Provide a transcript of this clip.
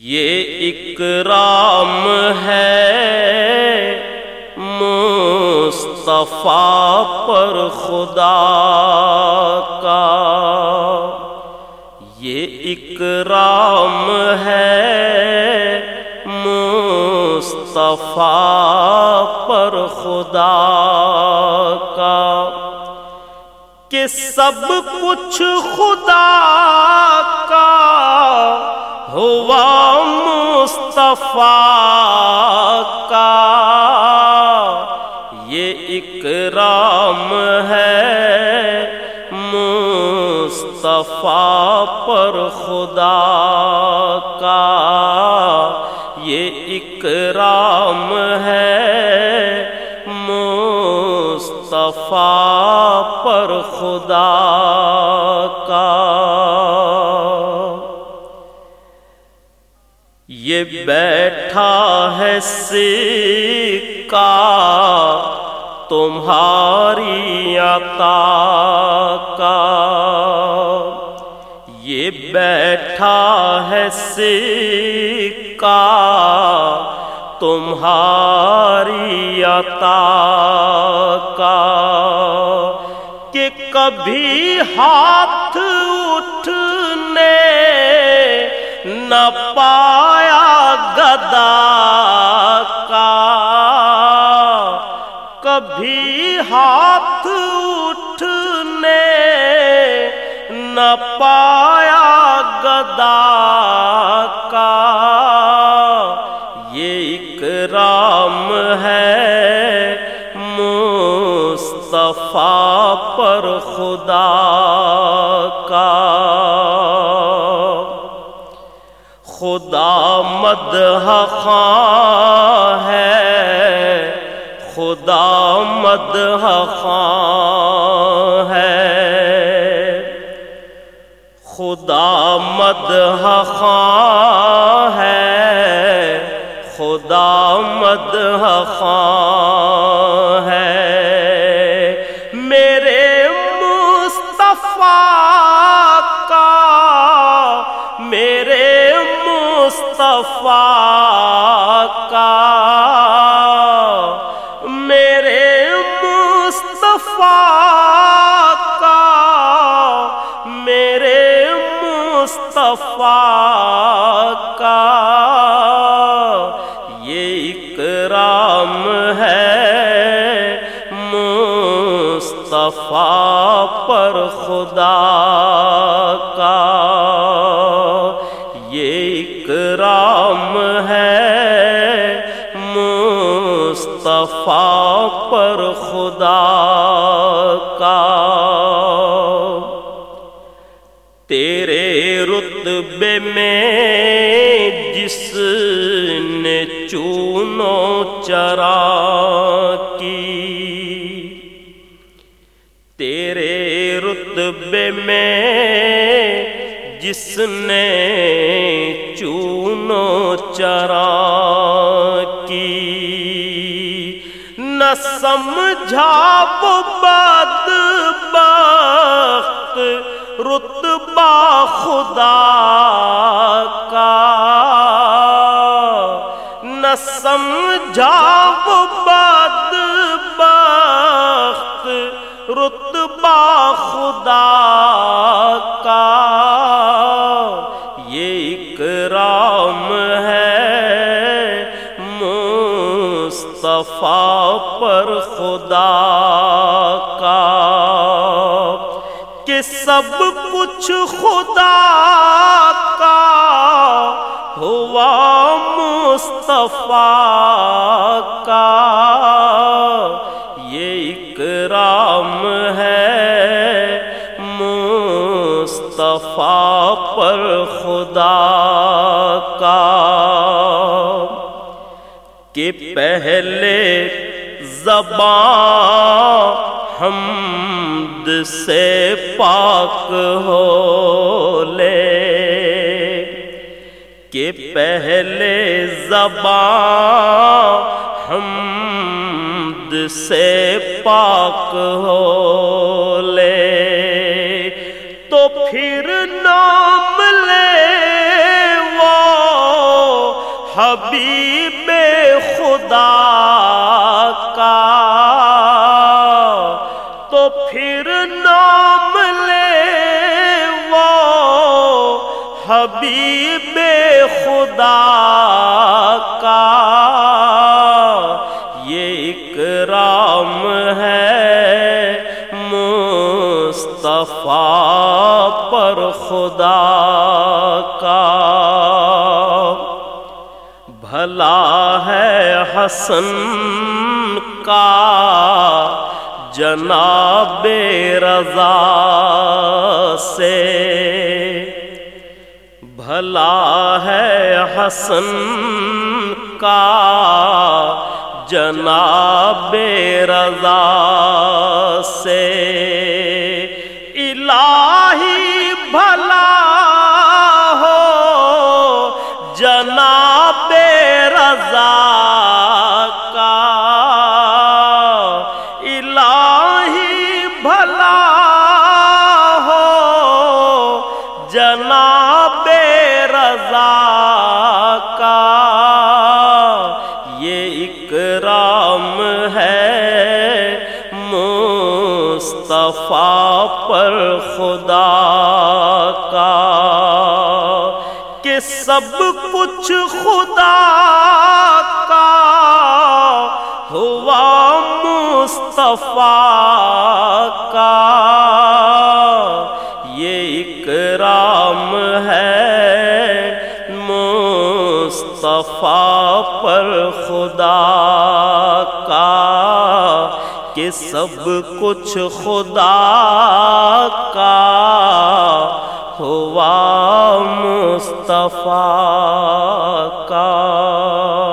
یہ اکرام ہے۔ مصطفیٰ پر خدا کا۔ یہ اکرام ہے۔ مصطفیٰ پر خدا کا۔ کہ سب کچھ خدا کا۔ یہ اکرام ہے مصطفیٰ پر خدا کا۔ یہ اکرام ہے مصطفیٰ پر خدا یہ بیٹھا ہے سکا تمہاری عطا کا۔ یہ بیٹھا ہے سکا تمہاری عطا کا۔ کہ کبھی ہاتھ اٹھنے نہ پایا گدا کا کبھی ہاتھ اٹھنے نہ پایا گدا کا یہ اکرام ہے مصطفیٰ پر خدا خدا مدح خاں ہے۔ خدا مدح خاں ہے۔ خدا مدح خاں ہے۔ خدا مدح خاں مصطفیٰ کا میرے مصطفیٰ کا میرے مصطفیٰ کا۔ یہ اکرام ہے مصطفیٰ پر خدا۔ پر خدا کا۔ تیرے رتبے میں جس نے چونو چرا کی، تیرے رتبے میں جس نے چونو چرا نہ سمجھا وہ بد بخت رتبہ خدا کا۔ نہ سمجھا وہ بد بخت رتبہ خدا کا۔ یہ اکرام ہے مصطفیٰ پر خدا کا کہ سب کچھ خدا کا ہوا مصطفیٰ کا یہ اکرام ہے مصطفیٰ پر خدا کا کہ پہلے زبان حمد سے پاک ہو لے، کہ پہلے زبان حمد سے پاک ہو لے۔ تو پھر نام لے وہ حبیب حبیب خدا کا یہ اکرام ہے مصطفیٰ پر خدا کا بھلا ہے حسن کا جناب رضا سے بھلا ہے حسن کا جناب رضا سے۔ الہی بھلا جناب رضا کا۔ الہی بھلا ہو جناب رضا کا یہ اکرام ہے مصطفیٰ پر خدا کا کہ سب کچھ خدا کا ہوا مصطفیٰ صفا پر خدا کا کہ سب کچھ خدا کا ہوا مصطفیٰ کا۔